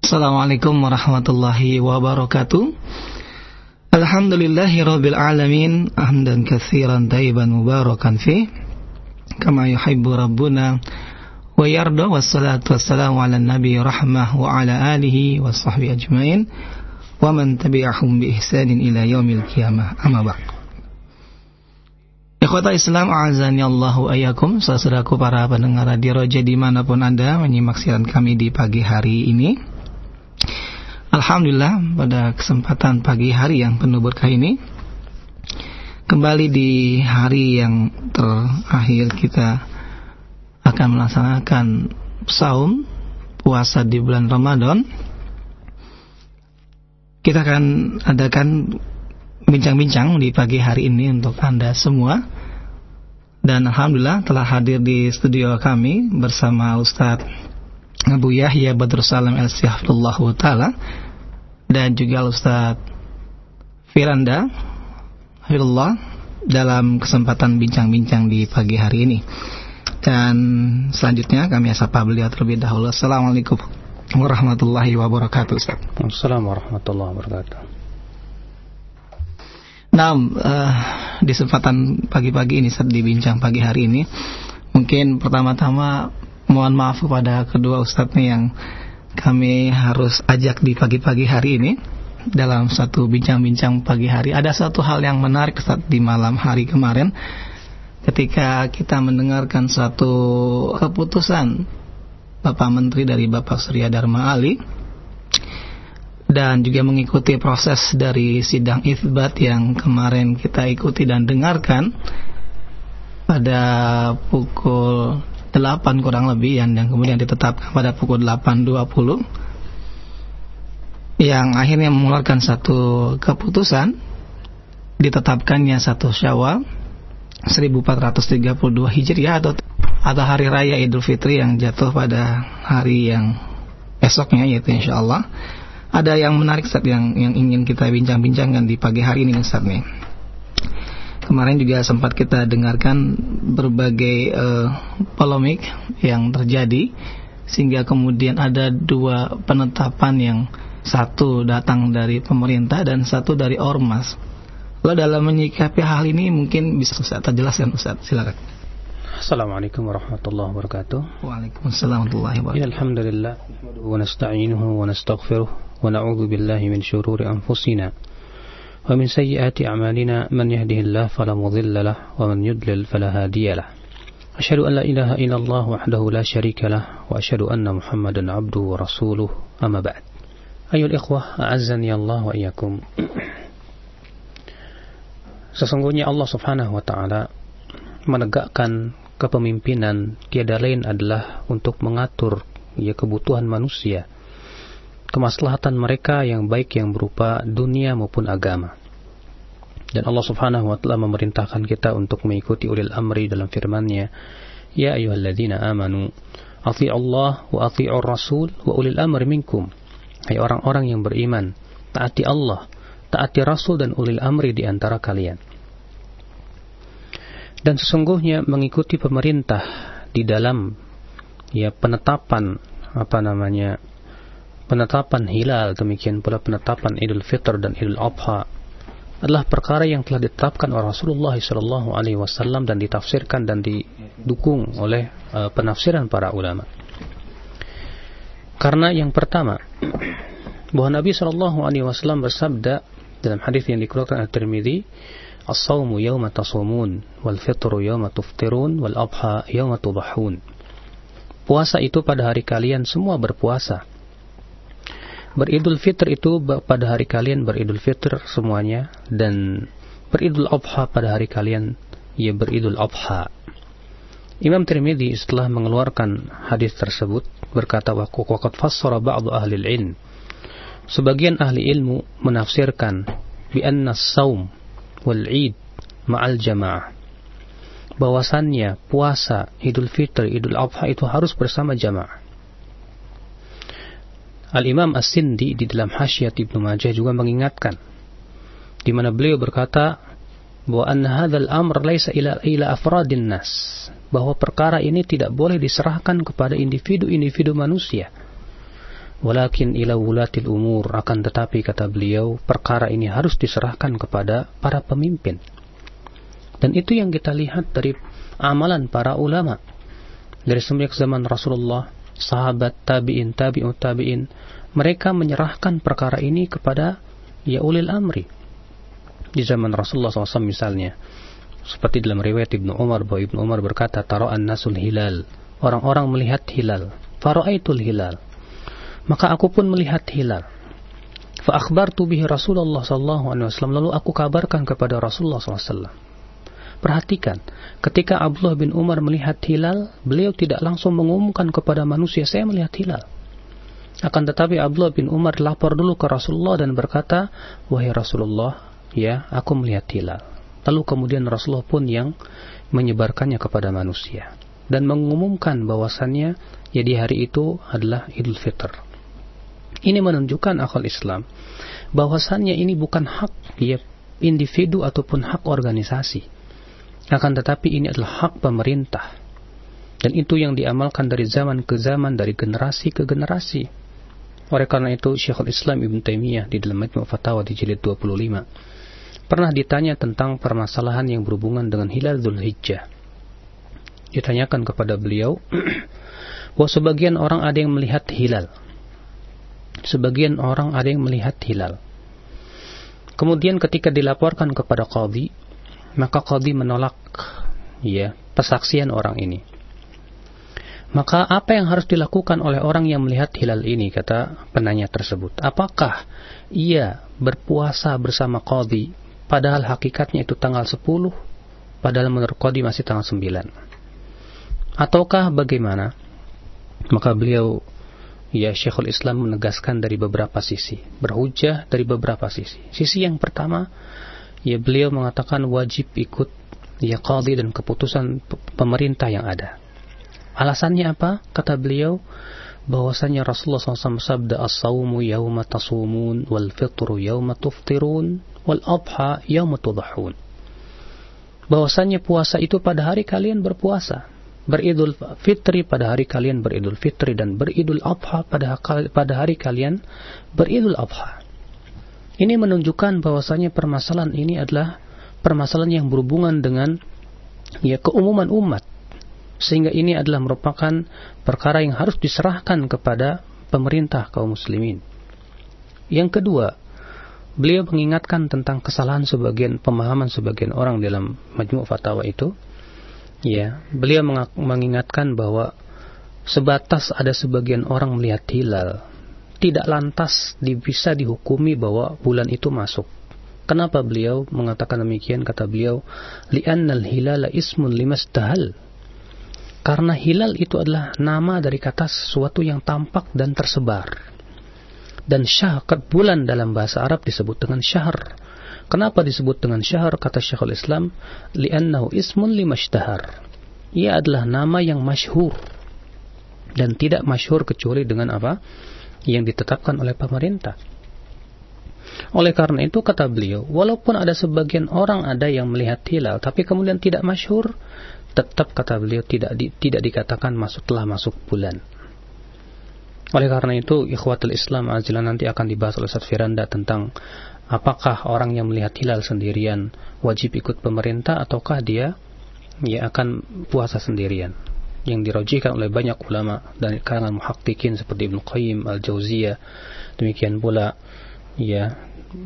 Assalamualaikum warahmatullahi wabarakatuh. Alhamdulillahi rabbil alamin hamdan katsiran tayyiban mubarakan fi. Kama yuhibbu rabbuna wa yarda wassalatu wassalamu ala nabi rahmah wa ala alihi wa sahbihi ajmain. Wa man tabi'ahum bi ihsanin ila yaumil qiyamah. Amma ba'd. Ikhwata Islam azani Allahu ayakum Saudaraku para pendengar radio Roja di mana pun anda menyimak siaran kami di pagi hari ini Alhamdulillah pada kesempatan pagi hari yang penuh berkah ini Kembali di hari yang terakhir kita akan melaksanakan saum puasa di bulan Ramadan. Kita akan adakan bincang-bincang di pagi hari ini untuk Anda semua. Dan Alhamdulillah telah hadir di studio kami bersama Ustadz Abu Yahya Badrul Salam al Ta'ala dan juga Ustaz Firanda Hirullah dalam kesempatan bincang-bincang di pagi hari ini. Dan selanjutnya kami sapa beliau terlebih dahulu. Assalamualaikum warahmatullahi wabarakatuh. Ustaz. Assalamualaikum warahmatullahi wabarakatuh. Nah, uh, di kesempatan pagi-pagi ini saat dibincang pagi hari ini, mungkin pertama-tama mohon maaf kepada kedua ustadz nih yang kami harus ajak di pagi-pagi hari ini dalam satu bincang-bincang pagi hari. Ada satu hal yang menarik saat di malam hari kemarin ketika kita mendengarkan satu keputusan Bapak Menteri dari Bapak Surya Dharma Ali dan juga mengikuti proses dari sidang isbat yang kemarin kita ikuti dan dengarkan pada pukul 8 kurang lebih yang, yang kemudian ditetapkan pada pukul 8.20 yang akhirnya mengeluarkan satu keputusan ditetapkannya satu Syawal 1432 Hijriah atau atau hari raya Idul Fitri yang jatuh pada hari yang esoknya yaitu insya Allah ada yang menarik saat yang yang ingin kita bincang-bincangkan di pagi hari ini Ustaz nih kemarin juga sempat kita dengarkan berbagai uh, polemik yang terjadi sehingga kemudian ada dua penetapan yang satu datang dari pemerintah dan satu dari ormas. Lalu dalam menyikapi hal ini mungkin bisa Ustaz jelaskan Ustaz, silakan. Assalamualaikum warahmatullahi wabarakatuh. Waalaikumsalam warahmatullahi wabarakatuh. Alhamdulillah wa nasta'inuhu wa nastaghfiruh wa na'udzu billahi min shururi anfusina ومن سيئات أعمالنا من يهده الله فلا مضل له ومن يضلل فلا هادي له أشهد أن لا إله إلا الله وحده لا شريك له وأشهد أن محمدا عبده ورسوله أما بعد أيها الإخوة أعزني الله وإياكم Sesungguhnya Allah subhanahu wa ta'ala menegakkan kepemimpinan tiada lain adalah untuk mengatur ya kebutuhan manusia kemaslahatan mereka yang baik yang berupa dunia maupun agama. Dan Allah Subhanahu wa taala memerintahkan kita untuk mengikuti ulil amri dalam firman-Nya, "Ya ayyuhalladzina amanu, athi'u Allah wa athi'ur Rasul wa ulil amri minkum." Hai orang-orang yang beriman, taati Allah, taati Rasul dan ulil amri di antara kalian. Dan sesungguhnya mengikuti pemerintah di dalam ya penetapan apa namanya penetapan hilal demikian pula penetapan Idul Fitr dan Idul Adha adalah perkara yang telah ditetapkan oleh Rasulullah SAW Alaihi Wasallam dan ditafsirkan dan didukung oleh uh, penafsiran para ulama. Karena yang pertama bahwa Nabi Shallallahu Alaihi Wasallam bersabda dalam hadis yang dikeluarkan oleh Tirmidzi, "As-saumu yawma tasumun, wal fitru yawma tuftirun, wal adha yawma tudhahun." Puasa itu pada hari kalian semua berpuasa Beridul Fitr itu pada hari kalian beridul Fitr semuanya dan beridul Adha pada hari kalian ya beridul Adha. Imam Tirmidzi setelah mengeluarkan hadis tersebut berkata waqad fassara ba'd ahli ilm Sebagian ahli ilmu menafsirkan bi anna saum wal id ma'al jamaah bahwasannya puasa Idul Fitr, Idul Adha itu harus bersama jamaah. Al-Imam As-Sindi di dalam Hasyiat Ibnu Majah juga mengingatkan di mana beliau berkata bahwa an hadzal amr laisa ila ila afradin nas bahwa perkara ini tidak boleh diserahkan kepada individu-individu manusia Walakin ila wulatil umur akan tetapi kata beliau perkara ini harus diserahkan kepada para pemimpin. Dan itu yang kita lihat dari amalan para ulama. Dari semenjak zaman Rasulullah, sahabat, tabi'in, tabi'ut tabi'in, mereka menyerahkan perkara ini kepada ya ulil amri. Di zaman Rasulullah SAW misalnya, seperti dalam riwayat Ibnu Umar bahwa Ibnu Umar berkata, "Tara'an nasul hilal." Orang-orang melihat hilal. Fara'aitul hilal maka aku pun melihat hilal. Fa akhbartu bihi Rasulullah wasallam lalu aku kabarkan kepada Rasulullah SAW. Perhatikan, ketika Abdullah bin Umar melihat hilal, beliau tidak langsung mengumumkan kepada manusia, saya melihat hilal. Akan tetapi Abdullah bin Umar lapor dulu ke Rasulullah dan berkata, Wahai Rasulullah, ya, aku melihat hilal. Lalu kemudian Rasulullah pun yang menyebarkannya kepada manusia. Dan mengumumkan bahwasannya, ya di hari itu adalah Idul Fitr. Ini menunjukkan akal Islam bahwasannya ini bukan hak ya individu ataupun hak organisasi. Akan tetapi ini adalah hak pemerintah. Dan itu yang diamalkan dari zaman ke zaman, dari generasi ke generasi. Oleh karena itu Syekhul Islam Ibn Taimiyah di dalam Majmu' Fatawa di jilid 25 pernah ditanya tentang permasalahan yang berhubungan dengan hilal Dhul Hijjah. Ditanyakan kepada beliau bahwa sebagian orang ada yang melihat hilal sebagian orang ada yang melihat hilal. Kemudian ketika dilaporkan kepada qadhi, maka qadhi menolak ya persaksian orang ini. Maka apa yang harus dilakukan oleh orang yang melihat hilal ini kata penanya tersebut? Apakah ia berpuasa bersama qadhi padahal hakikatnya itu tanggal 10 padahal menurut qadhi masih tanggal 9? Ataukah bagaimana? Maka beliau ya Syekhul Islam menegaskan dari beberapa sisi, berhujah dari beberapa sisi. Sisi yang pertama, ya beliau mengatakan wajib ikut ya qadhi dan keputusan pemerintah yang ada. Alasannya apa? Kata beliau bahwasanya Rasulullah SAW sabda as-sawmu yawma tasumun wal fitru yawma tuftirun wal adha yawma tudhahun. Bahwasanya puasa itu pada hari kalian berpuasa beridul fitri pada hari kalian beridul fitri dan beridul adha pada pada hari kalian beridul adha. Ini menunjukkan bahwasanya permasalahan ini adalah permasalahan yang berhubungan dengan ya keumuman umat. Sehingga ini adalah merupakan perkara yang harus diserahkan kepada pemerintah kaum muslimin. Yang kedua, beliau mengingatkan tentang kesalahan sebagian pemahaman sebagian orang dalam majmu' fatwa itu Ya, beliau mengingatkan bahwa sebatas ada sebagian orang melihat hilal, tidak lantas bisa dihukumi bahwa bulan itu masuk. Kenapa beliau mengatakan demikian? Kata beliau, li'annal hilala ismun limastahal. Karena hilal itu adalah nama dari kata sesuatu yang tampak dan tersebar. Dan syahr bulan dalam bahasa Arab disebut dengan syahr Kenapa disebut dengan syahr kata Syekhul Islam? Li'annahu ismun limashtahar. Ia adalah nama yang masyhur dan tidak masyhur kecuali dengan apa? Yang ditetapkan oleh pemerintah. Oleh karena itu kata beliau, walaupun ada sebagian orang ada yang melihat hilal tapi kemudian tidak masyhur, tetap kata beliau tidak di, tidak dikatakan masuk telah masuk bulan. Oleh karena itu, ikhwatul Islam azilan nanti akan dibahas oleh Ustaz Firanda tentang apakah orang yang melihat hilal sendirian wajib ikut pemerintah ataukah dia ya akan puasa sendirian yang dirojikan oleh banyak ulama dan kalangan muhakkikin seperti Ibnu Qayyim Al-Jauziyah demikian pula ya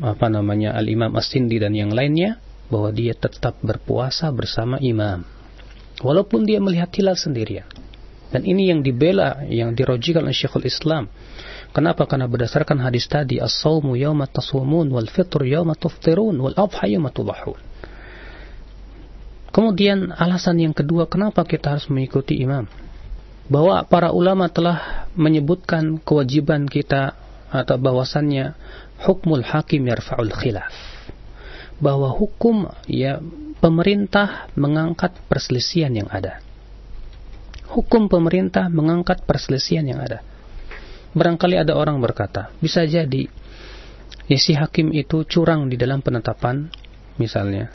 apa namanya Al-Imam As-Sindi dan yang lainnya bahwa dia tetap berpuasa bersama imam walaupun dia melihat hilal sendirian dan ini yang dibela yang dirojikan oleh Syekhul Islam Kenapa? Karena berdasarkan hadis tadi, as-sawmu yawma tasumun wal fitr yawma tuftirun wal adha yawma tudahun. Kemudian alasan yang kedua, kenapa kita harus mengikuti imam? Bahwa para ulama telah menyebutkan kewajiban kita atau bahwasannya hukmul hakim yarfa'ul khilaf. Bahwa hukum ya pemerintah mengangkat perselisihan yang ada. Hukum pemerintah mengangkat perselisihan yang ada Barangkali ada orang berkata, bisa jadi ya si hakim itu curang di dalam penetapan misalnya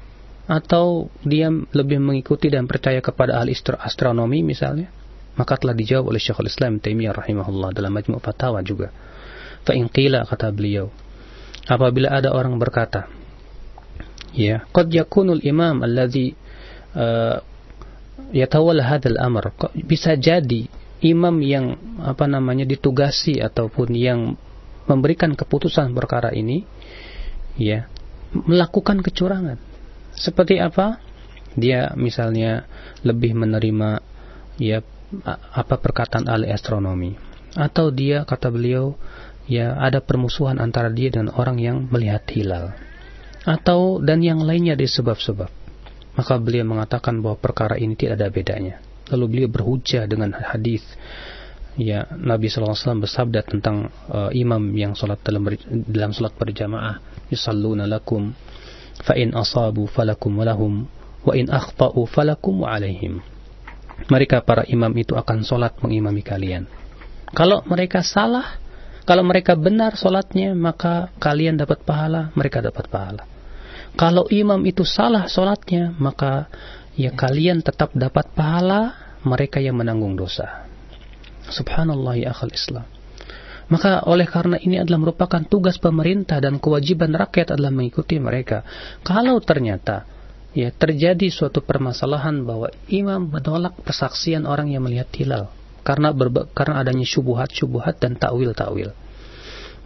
atau dia lebih mengikuti dan percaya kepada ahli astronomi misalnya maka telah dijawab oleh Syekhul Islam Taimiyah rahimahullah dalam Majmu' Fatawa juga Fa qila kata beliau, apabila ada orang berkata, ya, qad yakunul imam alladhi uh, yatawalla hadzal amr. Bisa jadi imam yang apa namanya ditugasi ataupun yang memberikan keputusan perkara ini ya melakukan kecurangan. Seperti apa? Dia misalnya lebih menerima ya apa perkataan ahli astronomi. Atau dia kata beliau ya ada permusuhan antara dia dan orang yang melihat hilal. Atau dan yang lainnya di sebab-sebab. Maka beliau mengatakan bahwa perkara ini tidak ada bedanya. Lalu beliau berhujah dengan hadis ya Nabi SAW bersabda tentang uh, imam yang salat dalam dalam salat berjamaah yusalluna lakum fa in asabu falakum walahum wa in akhta'u falakum wa mereka para imam itu akan sholat mengimami kalian. Kalau mereka salah, kalau mereka benar sholatnya, maka kalian dapat pahala, mereka dapat pahala. Kalau imam itu salah sholatnya, maka ya kalian tetap dapat pahala, mereka yang menanggung dosa. Subhanallah ya akhal Islam. Maka oleh karena ini adalah merupakan tugas pemerintah dan kewajiban rakyat adalah mengikuti mereka. Kalau ternyata ya terjadi suatu permasalahan bahwa imam menolak persaksian orang yang melihat hilal karena berba, karena adanya syubhat-syubhat dan takwil-takwil.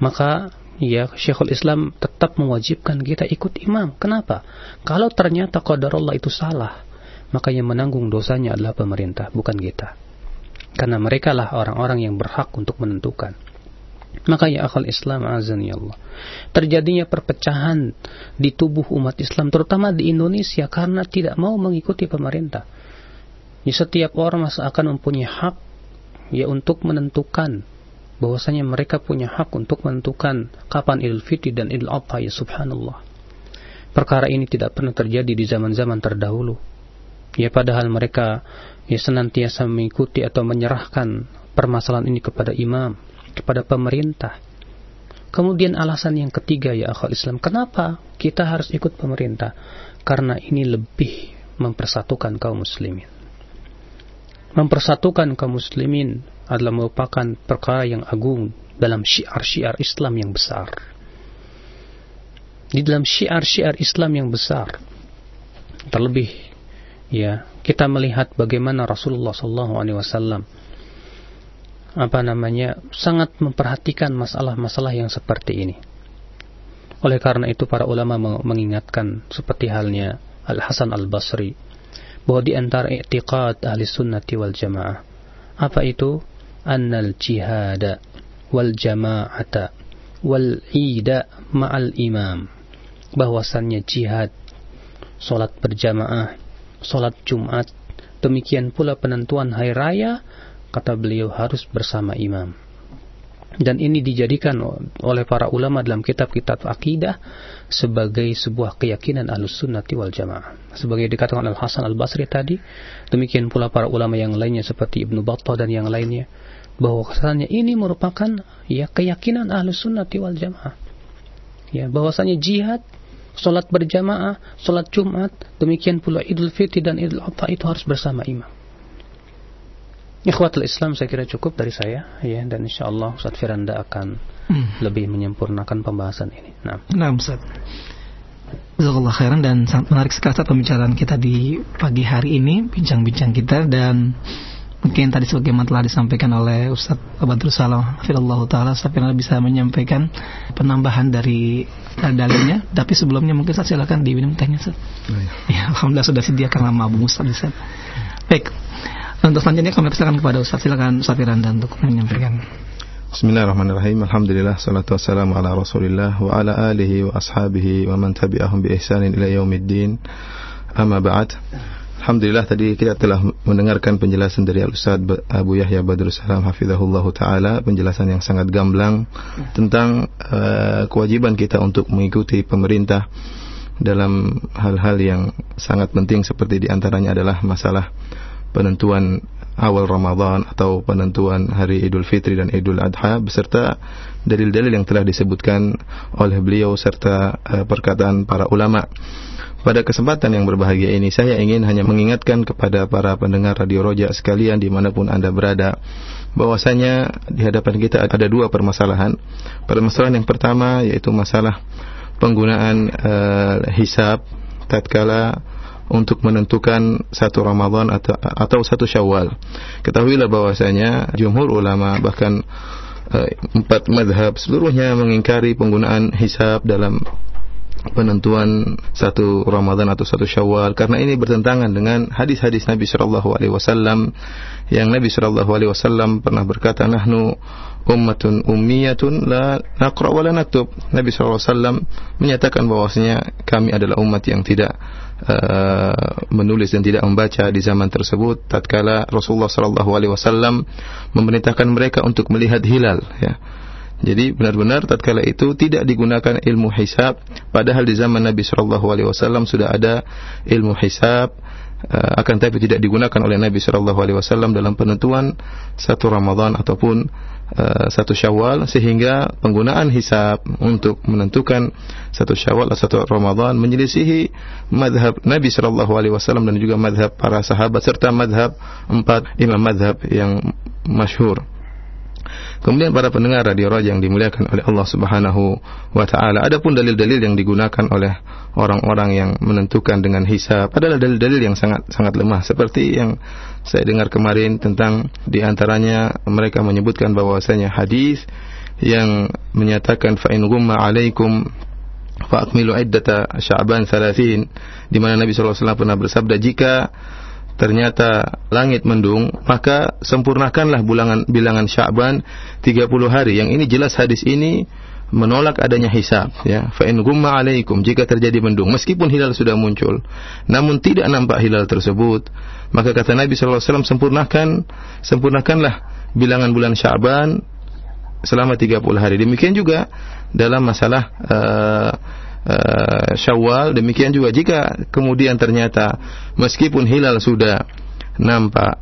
Maka ya Syekhul Islam tetap mewajibkan kita ikut imam. Kenapa? Kalau ternyata qadarullah itu salah, maka yang menanggung dosanya adalah pemerintah, bukan kita. Karena mereka lah orang-orang yang berhak untuk menentukan. Maka ya akal Islam azani Allah. Terjadinya perpecahan di tubuh umat Islam terutama di Indonesia karena tidak mau mengikuti pemerintah. Ya, setiap orang masih akan mempunyai hak ya untuk menentukan bahwasanya mereka punya hak untuk menentukan kapan Idul Fitri dan Idul Adha ya subhanallah. Perkara ini tidak pernah terjadi di zaman-zaman terdahulu. Ya padahal mereka ya senantiasa mengikuti atau menyerahkan permasalahan ini kepada imam kepada pemerintah. Kemudian alasan yang ketiga ya akhwal Islam, kenapa kita harus ikut pemerintah? Karena ini lebih mempersatukan kaum muslimin. Mempersatukan kaum muslimin adalah merupakan perkara yang agung dalam syiar-syiar Islam yang besar. Di dalam syiar-syiar Islam yang besar, terlebih ya kita melihat bagaimana Rasulullah SAW apa namanya sangat memperhatikan masalah-masalah yang seperti ini. Oleh karena itu para ulama mengingatkan seperti halnya Al Hasan Al Basri bahwa di antara i'tiqad ahli sunnati wal jamaah apa itu annal jihada wal jama'ata wal ida ma'al imam bahwasannya jihad salat berjamaah salat Jumat demikian pula penentuan hari raya kata beliau harus bersama imam. Dan ini dijadikan oleh para ulama dalam kitab-kitab akidah sebagai sebuah keyakinan ahlus sunnati wal jamaah. Sebagai dikatakan Al-Hasan Al-Basri tadi, demikian pula para ulama yang lainnya seperti Ibnu Battah dan yang lainnya, bahwa kesannya ini merupakan ya keyakinan ahlus sunnati wal jamaah. Ya, bahwasanya jihad Sholat berjamaah, sholat Jumat, demikian pula Idul Fitri dan Idul Adha itu harus bersama imam. Ikhwatul Islam saya kira cukup dari saya ya dan insya Allah Ustaz Firanda akan hmm. lebih menyempurnakan pembahasan ini. Nah, nah Ustaz. Jazakallah khairan dan sangat menarik sekali pembicaraan kita di pagi hari ini, bincang-bincang kita dan mungkin tadi sebagaimana telah disampaikan oleh Ustaz Abdul Salam Firullah Ta'ala Ustaz Firanda bisa menyampaikan penambahan dari dalilnya tapi sebelumnya mungkin saya silakan diminum tehnya Ustaz. Oh, ya. ya, Alhamdulillah sudah sediakan lama Abu Ustaz Baik, untuk selanjutnya kami persilakan kepada Ustaz. Silakan Ustaz Firanda untuk menyampaikan. Bismillahirrahmanirrahim. Alhamdulillah salatu wassalamu ala Rasulillah wa ala alihi wa ashabihi wa man tabi'ahum bi ihsanin ila yaumiddin. Amma ba'd. Alhamdulillah tadi kita telah mendengarkan penjelasan dari Al-Ustaz Abu Yahya Badrul Salam hafizahullah taala, penjelasan yang sangat gamblang tentang uh, kewajiban kita untuk mengikuti pemerintah dalam hal-hal yang sangat penting seperti di antaranya adalah masalah penentuan awal Ramadan atau penentuan hari Idul Fitri dan Idul Adha beserta dalil-dalil yang telah disebutkan oleh beliau serta uh, perkataan para ulama. Pada kesempatan yang berbahagia ini saya ingin hanya mengingatkan kepada para pendengar Radio Roja sekalian di mana pun Anda berada bahwasanya di hadapan kita ada dua permasalahan. Permasalahan yang pertama yaitu masalah penggunaan uh, hisab tatkala untuk menentukan satu Ramadan atau, atau satu Syawal. Ketahuilah bahwasanya jumhur ulama bahkan uh, empat madhab seluruhnya mengingkari penggunaan hisab dalam penentuan satu Ramadan atau satu Syawal karena ini bertentangan dengan hadis-hadis Nabi Shallallahu alaihi wasallam yang Nabi Shallallahu alaihi wasallam pernah berkata nahnu ummatun ummiyatun la naqra wa la naktub. Nabi Shallallahu alaihi wasallam menyatakan bahwasanya kami adalah umat yang tidak uh, menulis dan tidak membaca di zaman tersebut tatkala Rasulullah Shallallahu alaihi wasallam memerintahkan mereka untuk melihat hilal ya. Jadi benar-benar tatkala itu tidak digunakan ilmu hisab padahal di zaman Nabi Shallallahu alaihi wasallam sudah ada ilmu hisab uh, akan tapi tidak digunakan oleh Nabi Shallallahu alaihi wasallam dalam penentuan satu Ramadan ataupun uh, satu Syawal sehingga penggunaan hisab untuk menentukan satu Syawal atau satu Ramadan menyelisihi madhab Nabi Shallallahu alaihi wasallam dan juga madhab para sahabat serta madhab empat imam madhab yang masyhur. Kemudian para pendengar radio Raja yang dimuliakan oleh Allah Subhanahu wa taala, adapun dalil-dalil yang digunakan oleh orang-orang yang menentukan dengan hisab adalah dalil-dalil yang sangat sangat lemah. Seperti yang saya dengar kemarin tentang di antaranya mereka menyebutkan bahwasanya hadis yang menyatakan fa in ghumma alaikum fa iddata sya'ban 30 di mana Nabi sallallahu alaihi wasallam pernah bersabda jika ternyata langit mendung, maka sempurnakanlah bilangan bilangan Sya'ban 30 hari. Yang ini jelas hadis ini menolak adanya hisab ya. Fa in gumma alaikum jika terjadi mendung meskipun hilal sudah muncul namun tidak nampak hilal tersebut, maka kata Nabi sallallahu alaihi wasallam sempurnakan sempurnakanlah bilangan bulan Sya'ban selama 30 hari. Demikian juga dalam masalah uh, uh, Syawal demikian juga jika kemudian ternyata meskipun hilal sudah nampak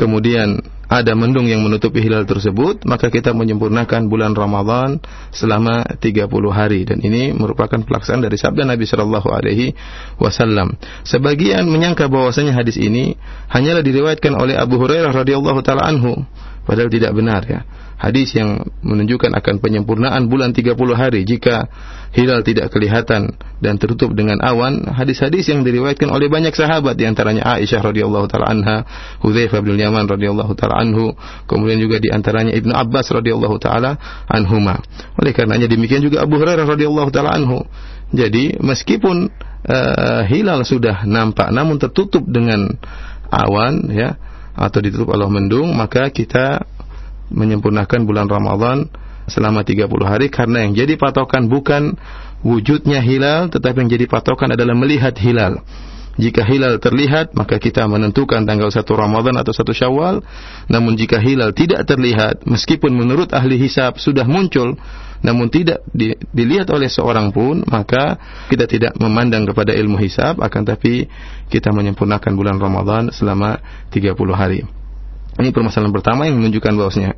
kemudian ada mendung yang menutupi hilal tersebut maka kita menyempurnakan bulan Ramadan selama 30 hari dan ini merupakan pelaksanaan dari sabda Nabi Shallallahu alaihi wasallam. Sebagian menyangka bahwasanya hadis ini hanyalah diriwayatkan oleh Abu Hurairah radhiyallahu taala anhu padahal tidak benar ya. Hadis yang menunjukkan akan penyempurnaan bulan 30 hari jika hilal tidak kelihatan dan tertutup dengan awan hadis-hadis yang diriwayatkan oleh banyak sahabat di antaranya Aisyah radhiyallahu taala anha Hudzaifah bin Yaman radhiyallahu taala anhu kemudian juga di antaranya Ibnu Abbas radhiyallahu taala anhuma. Oleh karenanya demikian juga Abu Hurairah radhiyallahu taala anhu. Jadi meskipun uh, hilal sudah nampak namun tertutup dengan awan ya atau ditutup oleh mendung maka kita menyempurnakan bulan Ramadan selama 30 hari karena yang jadi patokan bukan wujudnya hilal tetapi yang jadi patokan adalah melihat hilal. Jika hilal terlihat maka kita menentukan tanggal 1 Ramadan atau 1 Syawal. Namun jika hilal tidak terlihat meskipun menurut ahli hisab sudah muncul namun tidak di, dilihat oleh seorang pun maka kita tidak memandang kepada ilmu hisab akan tapi kita menyempurnakan bulan Ramadan selama 30 hari. Ini permasalahan pertama yang menunjukkan bahwasanya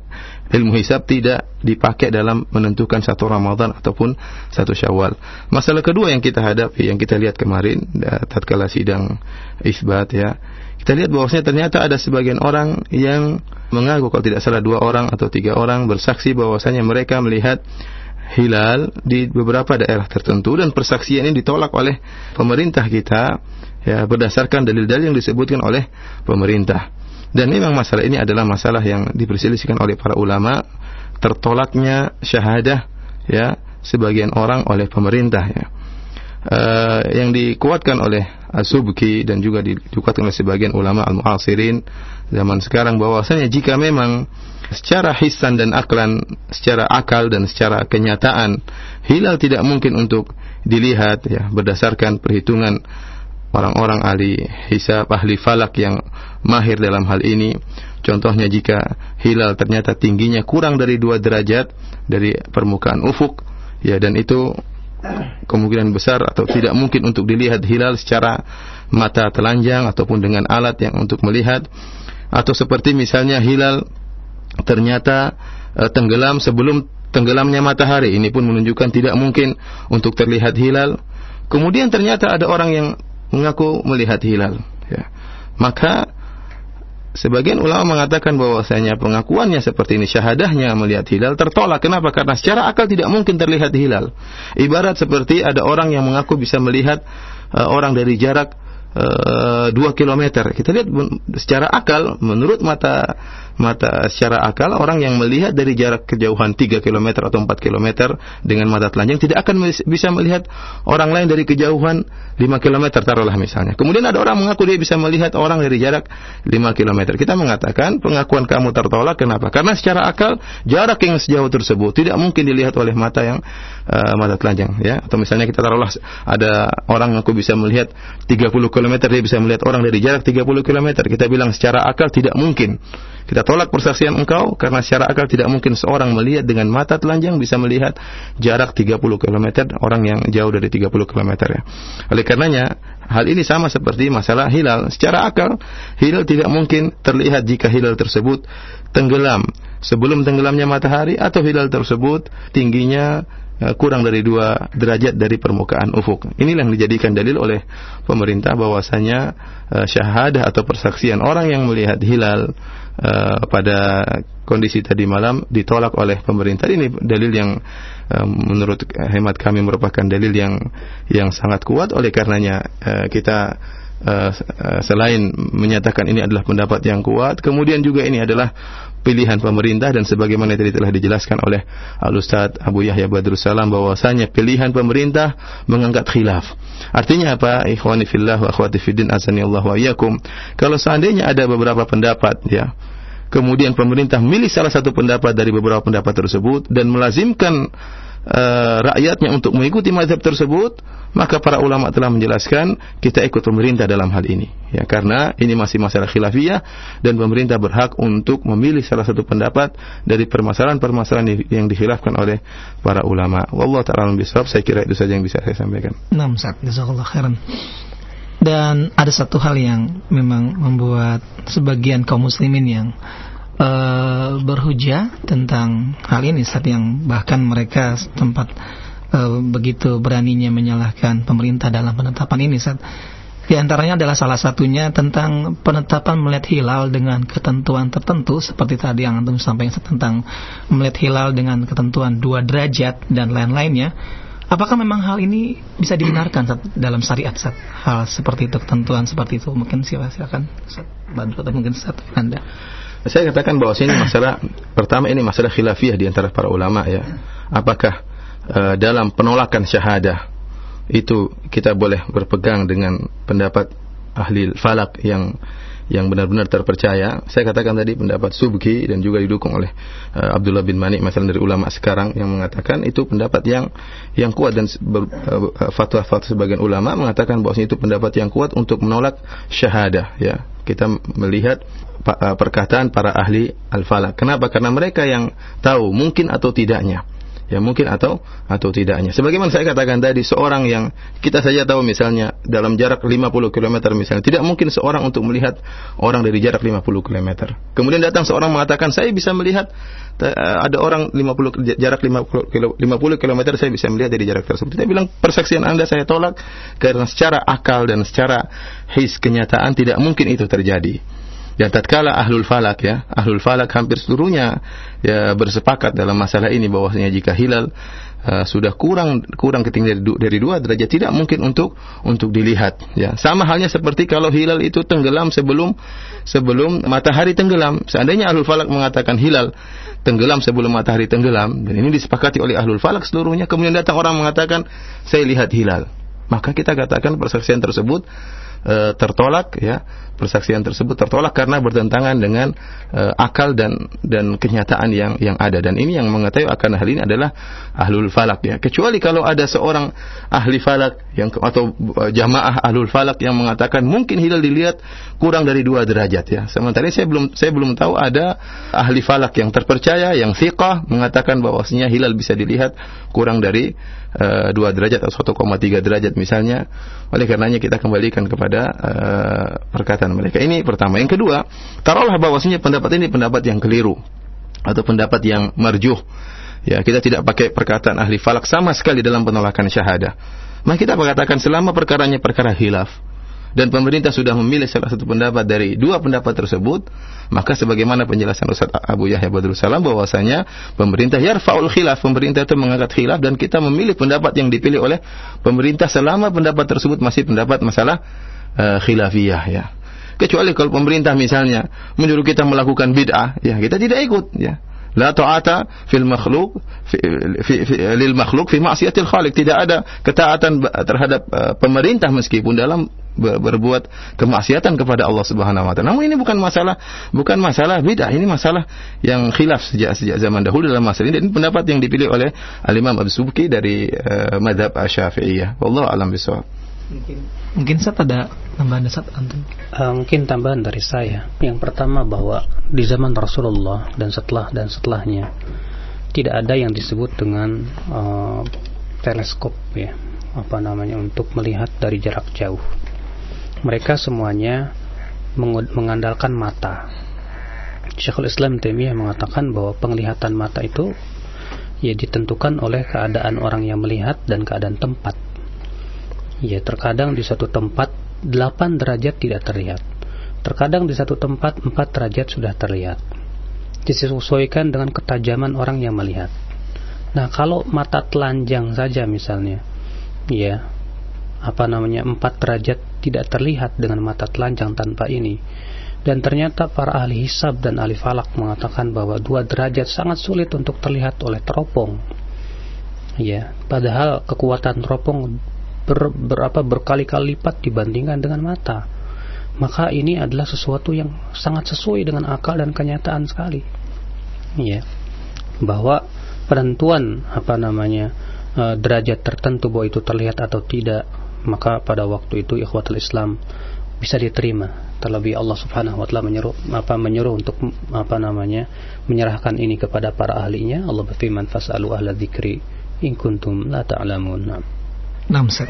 ilmu hisab tidak dipakai dalam menentukan satu Ramadan ataupun satu Syawal. Masalah kedua yang kita hadapi, yang kita lihat kemarin tatkala sidang isbat ya, kita lihat bahwasanya ternyata ada sebagian orang yang mengaku kalau tidak salah dua orang atau tiga orang bersaksi bahwasanya mereka melihat hilal di beberapa daerah tertentu dan persaksian ini ditolak oleh pemerintah kita ya berdasarkan dalil-dalil yang disebutkan oleh pemerintah. Dan memang masalah ini adalah masalah yang diperselisihkan oleh para ulama tertolaknya syahadah ya sebagian orang oleh pemerintah ya. Uh, yang dikuatkan oleh Asubki dan juga dikuatkan oleh sebagian ulama al-mu'asirin zaman sekarang bahwasanya jika memang secara hisan dan aklan, secara akal dan secara kenyataan hilal tidak mungkin untuk dilihat ya berdasarkan perhitungan orang-orang ahli hisab, ahli falak yang mahir dalam hal ini. Contohnya jika hilal ternyata tingginya kurang dari dua derajat dari permukaan ufuk, ya dan itu kemungkinan besar atau tidak mungkin untuk dilihat hilal secara mata telanjang ataupun dengan alat yang untuk melihat. Atau seperti misalnya hilal ternyata e, tenggelam sebelum tenggelamnya matahari. Ini pun menunjukkan tidak mungkin untuk terlihat hilal. Kemudian ternyata ada orang yang mengaku melihat hilal ya. maka sebagian ulama mengatakan bahwasanya pengakuannya seperti ini syahadahnya melihat hilal tertolak. Kenapa? Karena secara akal tidak mungkin terlihat hilal. Ibarat seperti ada orang yang mengaku bisa melihat uh, orang dari jarak uh, 2 km. Kita lihat secara akal menurut mata mata secara akal orang yang melihat dari jarak kejauhan 3 km atau 4 km dengan mata telanjang tidak akan bisa melihat orang lain dari kejauhan 5 km taruhlah misalnya. Kemudian ada orang mengaku dia bisa melihat orang dari jarak 5 km. Kita mengatakan pengakuan kamu tertolak kenapa? Karena secara akal jarak yang sejauh tersebut tidak mungkin dilihat oleh mata yang uh, mata telanjang ya. Atau misalnya kita taruhlah ada orang mengaku bisa melihat 30 km dia bisa melihat orang dari jarak 30 km. Kita bilang secara akal tidak mungkin. Kita tolak persaksian engkau karena secara akal tidak mungkin seorang melihat dengan mata telanjang bisa melihat jarak 30 km orang yang jauh dari 30 km ya. Oleh karenanya hal ini sama seperti masalah hilal. Secara akal hilal tidak mungkin terlihat jika hilal tersebut tenggelam sebelum tenggelamnya matahari atau hilal tersebut tingginya kurang dari dua derajat dari permukaan ufuk. Inilah yang dijadikan dalil oleh pemerintah bahwasanya e, syahadah atau persaksian orang yang melihat hilal uh, pada kondisi tadi malam ditolak oleh pemerintah. Ini dalil yang menurut hemat kami merupakan dalil yang yang sangat kuat. Oleh karenanya kita selain menyatakan ini adalah pendapat yang kuat, kemudian juga ini adalah pilihan pemerintah dan sebagaimana tadi telah dijelaskan oleh Al Ustaz Abu Yahya Badrussalam bahwasanya pilihan pemerintah mengangkat khilaf. Artinya apa? Ikhwani fillah wa akhwati fiddin azani Allah wa iyyakum. Kalau seandainya ada beberapa pendapat ya kemudian pemerintah milih salah satu pendapat dari beberapa pendapat tersebut dan melazimkan uh, rakyatnya untuk mengikuti mazhab tersebut, maka para ulama telah menjelaskan kita ikut pemerintah dalam hal ini. Ya, karena ini masih masalah khilafiyah dan pemerintah berhak untuk memilih salah satu pendapat dari permasalahan-permasalahan yang dikhilafkan oleh para ulama. Wallahu taala bisawab, saya kira itu saja yang bisa saya sampaikan. Naam, Jazakallah khairan. Dan ada satu hal yang memang membuat sebagian kaum muslimin yang uh, berhujah tentang hal ini saat yang bahkan mereka tempat uh, begitu beraninya menyalahkan pemerintah dalam penetapan ini saat di antaranya adalah salah satunya tentang penetapan melihat hilal dengan ketentuan tertentu seperti tadi yang antum sampaikan tentang melihat hilal dengan ketentuan dua derajat dan lain-lainnya. Apakah memang hal ini bisa dibenarkan dalam syariat saat hal seperti itu ketentuan seperti itu. Mungkin silakan bantu atau mungkin satu anda. Saya katakan bahwa ini masalah pertama ini masalah khilafiyah di antara para ulama ya. Apakah uh, dalam penolakan syahadah itu kita boleh berpegang dengan pendapat ahli falak yang yang benar-benar terpercaya. Saya katakan tadi pendapat Subki dan juga didukung oleh uh, Abdullah bin Mani, masalah dari ulama sekarang yang mengatakan itu pendapat yang yang kuat dan uh, fatwa-fatwa sebagian ulama mengatakan bahwa itu pendapat yang kuat untuk menolak syahadah. Ya, kita melihat perkataan para ahli al-falak. Kenapa? Karena mereka yang tahu mungkin atau tidaknya ya mungkin atau atau tidaknya. Sebagaimana saya katakan tadi, seorang yang kita saja tahu misalnya dalam jarak 50 km misalnya, tidak mungkin seorang untuk melihat orang dari jarak 50 km. Kemudian datang seorang mengatakan, saya bisa melihat eh, ada orang 50 jarak 50 50 km saya bisa melihat dari jarak tersebut. Kita bilang persaksian Anda saya tolak karena secara akal dan secara his kenyataan tidak mungkin itu terjadi. Dan tatkala ahlul falak ya, ahlul falak hampir seluruhnya ya bersepakat dalam masalah ini bahwasanya jika hilal uh, sudah kurang kurang ketinggian dari, dari dua derajat tidak mungkin untuk untuk dilihat ya. Sama halnya seperti kalau hilal itu tenggelam sebelum sebelum matahari tenggelam. Seandainya ahlul falak mengatakan hilal tenggelam sebelum matahari tenggelam dan ini disepakati oleh ahlul falak seluruhnya kemudian datang orang mengatakan saya lihat hilal. Maka kita katakan persaksian tersebut uh, tertolak ya. Persaksian tersebut tertolak karena bertentangan dengan uh, akal dan dan kenyataan yang yang ada. Dan ini yang mengetahui akan hal ini adalah ahlul falak ya. Kecuali kalau ada seorang ahli falak yang atau uh, jamaah ahlul falak yang mengatakan mungkin hilal dilihat kurang dari dua derajat ya. Sementara saya belum saya belum tahu ada ahli falak yang terpercaya yang thiqah mengatakan bahwasanya hilal bisa dilihat kurang dari uh, dua derajat atau 1,3 derajat misalnya. Oleh karenanya kita kembalikan kepada uh, perkataan perkataan mereka. Ini pertama. Yang kedua, taruhlah bahwasanya pendapat ini pendapat yang keliru atau pendapat yang marjuh. Ya, kita tidak pakai perkataan ahli falak sama sekali dalam penolakan syahadah. Maka kita mengatakan selama perkaranya perkara hilaf, dan pemerintah sudah memilih salah satu pendapat dari dua pendapat tersebut, maka sebagaimana penjelasan Ustaz Abu Yahya Badrul Salam bahwasanya pemerintah yarfa'ul khilaf, pemerintah itu mengangkat khilaf dan kita memilih pendapat yang dipilih oleh pemerintah selama pendapat tersebut masih pendapat masalah uh, khilafiyah ya. Kecuali kalau pemerintah misalnya menyuruh kita melakukan bid'ah, ya kita tidak ikut ya. La ta'ata fil makhluk fi, fi, fi, lil makhluk fi maksiatil khaliq. Tidak ada ketaatan terhadap uh, pemerintah meskipun dalam berbuat kemaksiatan kepada Allah Subhanahu wa taala. Namun ini bukan masalah bukan masalah bid'ah, ini masalah yang khilaf sejak sejak zaman dahulu dalam masalah ini dan pendapat yang dipilih oleh Al-Imam Abu Subki dari uh, madhab Syafi'iyah. Wallahu alam bisawab. Mungkin mungkin saya ada tambahan dasar antum. Uh, mungkin tambahan dari saya. Yang pertama bahwa di zaman Rasulullah dan setelah dan setelahnya tidak ada yang disebut dengan uh, teleskop ya apa namanya untuk melihat dari jarak jauh mereka semuanya mengandalkan mata. Syekhul Islam Taimiyah mengatakan bahwa penglihatan mata itu ya ditentukan oleh keadaan orang yang melihat dan keadaan tempat. Ya terkadang di satu tempat 8 derajat tidak terlihat. Terkadang di satu tempat 4 derajat sudah terlihat. Disesuaikan dengan ketajaman orang yang melihat. Nah, kalau mata telanjang saja misalnya, ya, apa namanya, 4 derajat tidak terlihat dengan mata telanjang tanpa ini. Dan ternyata para ahli hisab dan ahli falak mengatakan bahwa dua derajat sangat sulit untuk terlihat oleh teropong. Ya, padahal kekuatan teropong ber, berapa berkali-kali lipat dibandingkan dengan mata. Maka ini adalah sesuatu yang sangat sesuai dengan akal dan kenyataan sekali. Ya. Bahwa penentuan apa namanya eh, derajat tertentu bahwa itu terlihat atau tidak maka pada waktu itu ikhwatul Islam bisa diterima terlebih Allah Subhanahu wa taala menyuruh apa menyuruh untuk apa namanya menyerahkan ini kepada para ahlinya Allah berfirman fasalu ahla dzikri in kuntum la ta'lamun nah Ustaz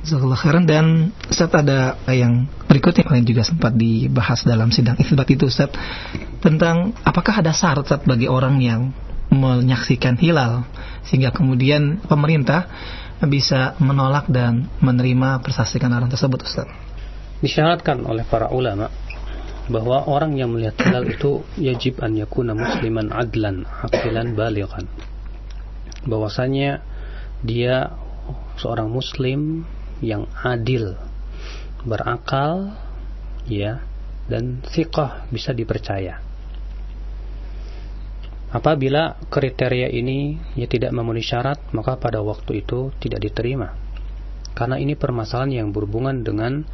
Jazakallah khairan dan Ustaz ada yang berikutnya yang juga sempat dibahas dalam sidang isbat itu Ustaz tentang apakah ada syarat Ustaz bagi orang yang menyaksikan hilal sehingga kemudian pemerintah bisa menolak dan menerima persaksikan orang tersebut Ustaz? Disyaratkan oleh para ulama bahwa orang yang melihat hilal itu yajib an yakuna musliman adlan aqilan balighan. Bahwasanya dia seorang muslim yang adil, berakal, ya, dan thiqah bisa dipercaya. Apabila kriteria ini ya tidak memenuhi syarat, maka pada waktu itu tidak diterima. Karena ini permasalahan yang berhubungan dengan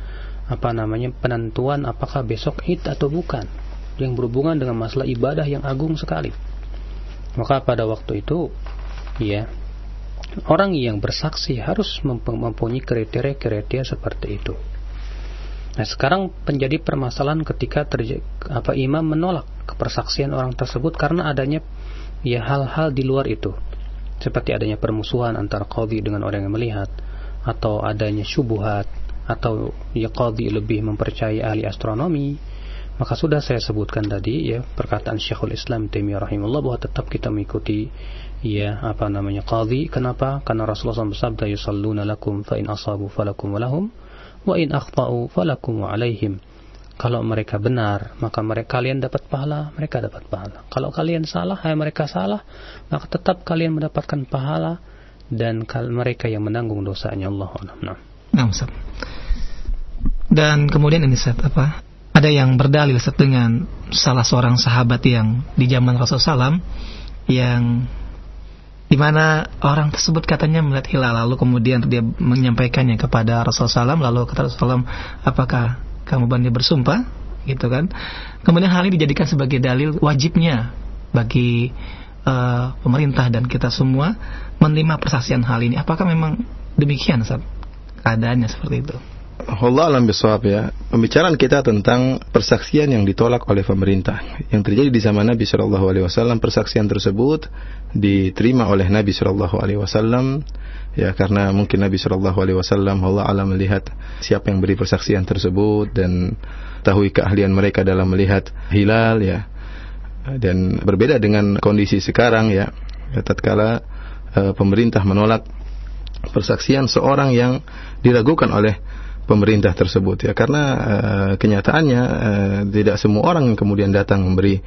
apa namanya penentuan apakah besok id atau bukan, yang berhubungan dengan masalah ibadah yang agung sekali. Maka pada waktu itu, ya orang yang bersaksi harus mempunyai kriteria-kriteria seperti itu. Nah, sekarang menjadi permasalahan ketika apa imam menolak kepersaksian orang tersebut karena adanya ya hal-hal di luar itu. Seperti adanya permusuhan antara qadhi dengan orang yang melihat atau adanya syubhat atau ya qadhi lebih mempercayai ahli astronomi. Maka sudah saya sebutkan tadi ya perkataan Syekhul Islam Taimiyah rahimahullah bahwa tetap kita mengikuti ya apa namanya qadhi. Kenapa? Karena Rasulullah SAW bersabda yusalluna lakum fa in asabu falakum walahum wa in akhtau falakum alaihim kalau mereka benar maka mereka kalian dapat pahala mereka dapat pahala kalau kalian salah hai mereka salah maka tetap kalian mendapatkan pahala dan mereka yang menanggung dosanya Allah nah. Nah, dan kemudian ini Ustaz apa ada yang berdalil dengan salah seorang sahabat yang di zaman Rasulullah SAW yang di mana orang tersebut katanya melihat hilal lalu kemudian dia menyampaikannya kepada Rasulullah SAW lalu kata Rasulullah SAW apakah kamu berani bersumpah? Gitu kan. Kemudian hal ini dijadikan sebagai dalil wajibnya bagi uh, pemerintah dan kita semua menerima persaksian hal ini. Apakah memang demikian saat keadaannya seperti itu Allah alam bisawab ya. Pembicaraan kita tentang persaksian yang ditolak oleh pemerintah. Yang terjadi di zaman Nabi Shallallahu Alaihi Wasallam, persaksian tersebut diterima oleh Nabi Shallallahu Alaihi Wasallam. Ya karena mungkin Nabi Shallallahu Alaihi Wasallam Allah alam melihat siapa yang beri persaksian tersebut dan tahu keahlian mereka dalam melihat hilal ya. Dan berbeda dengan kondisi sekarang ya. Tatkala uh, pemerintah menolak persaksian seorang yang diragukan oleh pemerintah tersebut ya. Karena uh, kenyataannya uh, tidak semua orang kemudian datang memberi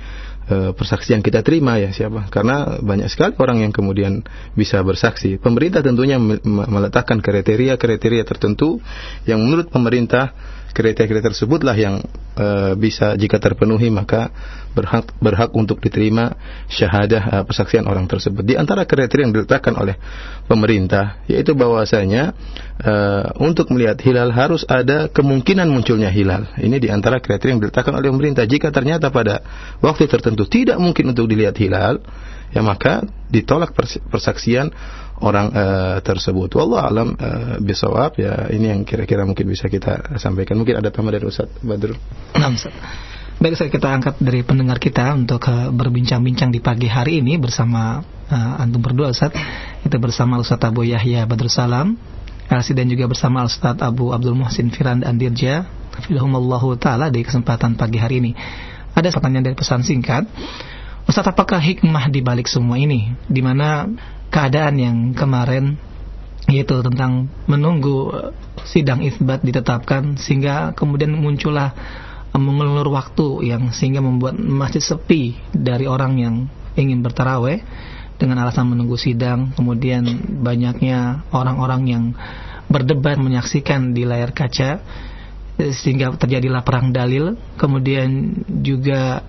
uh, persaksian kita terima ya siapa karena banyak sekali orang yang kemudian bisa bersaksi pemerintah tentunya meletakkan kriteria-kriteria tertentu yang menurut pemerintah kriteria tersebutlah yang e, bisa jika terpenuhi maka berhak berhak untuk diterima syahadah e, persaksian orang tersebut. Di antara kriteria yang diletakkan oleh pemerintah yaitu bahwasanya e, untuk melihat hilal harus ada kemungkinan munculnya hilal. Ini di antara kriteria yang diletakkan oleh pemerintah. Jika ternyata pada waktu tertentu tidak mungkin untuk dilihat hilal, ya maka ditolak persaksian orang uh, tersebut. Wallah alam uh, bisawab ya ini yang kira-kira mungkin bisa kita sampaikan. Mungkin ada tambah dari Ustaz Badrul. Nah, Ustaz. Baik, saya kita angkat dari pendengar kita untuk uh, berbincang-bincang di pagi hari ini bersama uh, antum berdua Ustaz. Itu bersama Ustaz Abu Yahya Badrul Salam, dan juga bersama Ustaz Abu Abdul Muhsin Firan Andirja. Hafizahumullahu taala di kesempatan pagi hari ini. Ada pertanyaan dari pesan singkat. Ustaz, apakah hikmah di balik semua ini? Di mana keadaan yang kemarin yaitu tentang menunggu eh, sidang isbat ditetapkan sehingga kemudian muncullah eh, mengulur waktu yang sehingga membuat masjid sepi dari orang yang ingin bertaraweh dengan alasan menunggu sidang kemudian banyaknya orang-orang yang berdebat menyaksikan di layar kaca sehingga terjadilah perang dalil. Kemudian juga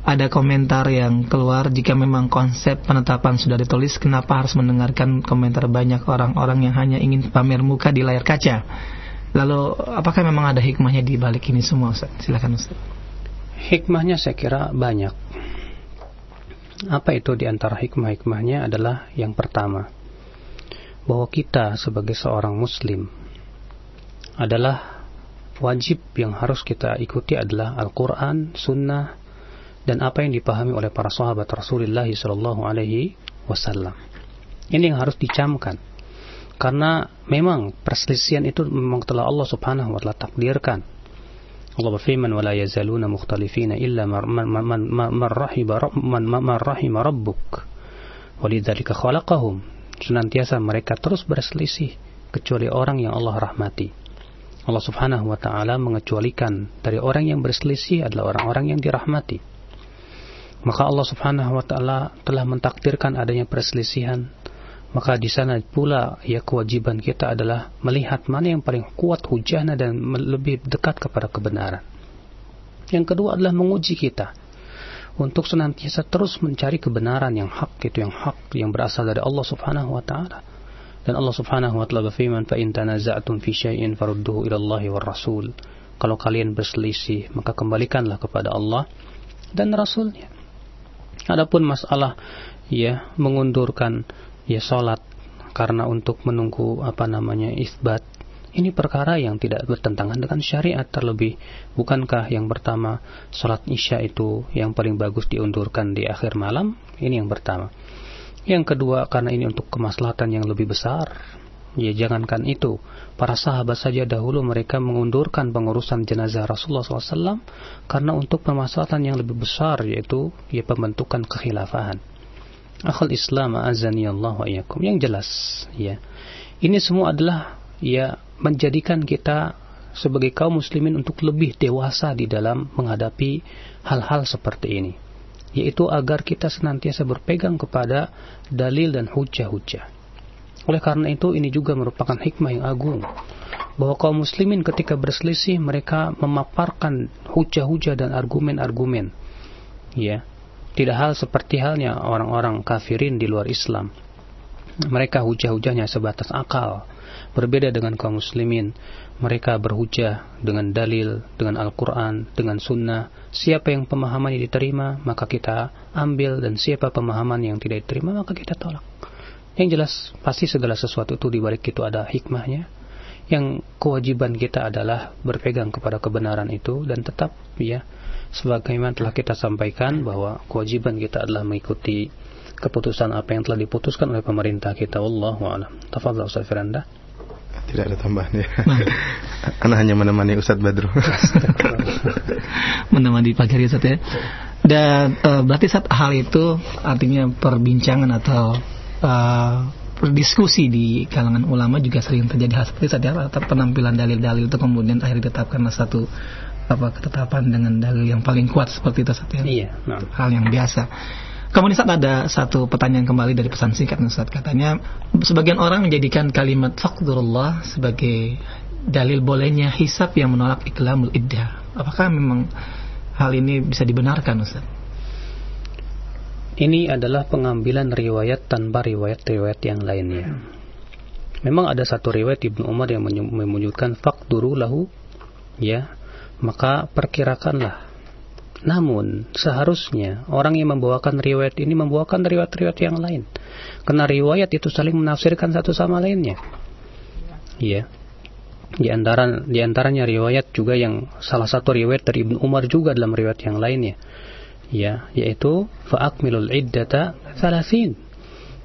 ada komentar yang keluar jika memang konsep penetapan sudah ditulis kenapa harus mendengarkan komentar banyak orang-orang yang hanya ingin pamer muka di layar kaca? Lalu apakah memang ada hikmahnya di balik ini semua Ustaz? silakan Ustaz. Hikmahnya saya kira banyak. Apa itu di antara hikmah-hikmahnya adalah yang pertama bahwa kita sebagai seorang muslim adalah wajib yang harus kita ikuti adalah Al-Quran, Sunnah, dan apa yang dipahami oleh para sahabat Rasulullah Shallallahu Alaihi Wasallam. Ini yang harus dicamkan. Karena memang perselisihan itu memang telah Allah Subhanahu wa taala takdirkan. Allah berfirman wala yazaluna mukhtalifina illa man man rahima rabbuk. Walidzalika khalaqahum. Senantiasa mereka terus berselisih kecuali orang yang Allah rahmati. Allah Subhanahu wa taala mengecualikan dari orang yang berselisih adalah orang-orang yang dirahmati. Maka Allah Subhanahu wa taala telah mentakdirkan adanya perselisihan. Maka di sana pula ya kewajiban kita adalah melihat mana yang paling kuat hujahnya dan lebih dekat kepada kebenaran. Yang kedua adalah menguji kita untuk senantiasa terus mencari kebenaran yang hak itu yang hak yang berasal dari Allah Subhanahu wa taala dan Allah Subhanahu wa taala berfirman fa in tanaza'tum fi syai'in farudduhu ila Allah war rasul. Kalau kalian berselisih maka kembalikanlah kepada Allah dan rasulnya. Adapun masalah ya mengundurkan ya salat karena untuk menunggu apa namanya isbat ini perkara yang tidak bertentangan dengan syariat terlebih. Bukankah yang pertama salat isya itu yang paling bagus diundurkan di akhir malam? Ini yang pertama yang kedua karena ini untuk kemaslahatan yang lebih besar Ya jangankan itu, para sahabat saja dahulu mereka mengundurkan pengurusan jenazah Rasulullah SAW karena untuk permasalahan yang lebih besar yaitu ya pembentukan kekhilafahan. Akhul Islam azani Allah wa iyakum. Yang jelas, ya. Ini semua adalah ya menjadikan kita sebagai kaum muslimin untuk lebih dewasa di dalam menghadapi hal-hal seperti ini. Yaitu agar kita senantiasa berpegang kepada dalil dan hujah-hujah oleh karena itu ini juga merupakan hikmah yang agung bahwa kaum muslimin ketika berselisih mereka memaparkan hujah-hujah dan argumen-argumen. Ya. Tidak hal seperti halnya orang-orang kafirin di luar Islam. Mereka hujah-hujahnya sebatas akal. Berbeda dengan kaum muslimin. Mereka berhujah dengan dalil, dengan Al-Quran, dengan sunnah. Siapa yang pemahamannya diterima, maka kita ambil. Dan siapa pemahaman yang tidak diterima, maka kita tolak. Yang jelas pasti segala sesuatu itu di balik itu ada hikmahnya. Yang kewajiban kita adalah berpegang kepada kebenaran itu dan tetap ya sebagaimana telah kita sampaikan bahwa kewajiban kita adalah mengikuti keputusan apa yang telah diputuskan oleh pemerintah kita. Wallahu a'lam. Tafadhal Ustaz Firanda. Tidak ada tambahan ya. Nah. hanya menemani Ustaz Badru. menemani pagi hari Ustaz ya. Dan uh, berarti saat hal itu artinya perbincangan atau uh, diskusi di kalangan ulama juga sering terjadi hal seperti tadi penampilan dalil-dalil itu kemudian akhirnya ditetapkan satu apa ketetapan dengan dalil yang paling kuat seperti itu satu Iya, nah. hal yang biasa. Kemudian saat ada satu pertanyaan kembali dari pesan singkat Ustaz katanya sebagian orang menjadikan kalimat faqdurullah sebagai dalil bolehnya hisab yang menolak iklamul iddah. Apakah memang hal ini bisa dibenarkan Ustaz? Ini adalah pengambilan riwayat tanpa riwayat-riwayat yang lainnya. Memang ada satu riwayat Ibnu Umar yang menyebutkan faqduru lahu ya, maka perkirakanlah namun seharusnya orang yang membawakan riwayat ini membawakan riwayat-riwayat yang lain. Karena riwayat itu saling menafsirkan satu sama lainnya. Iya. Di antara di antaranya riwayat juga yang salah satu riwayat dari Ibnu Umar juga dalam riwayat yang lainnya. Ya, yaitu fa'akmilul iddata salasin.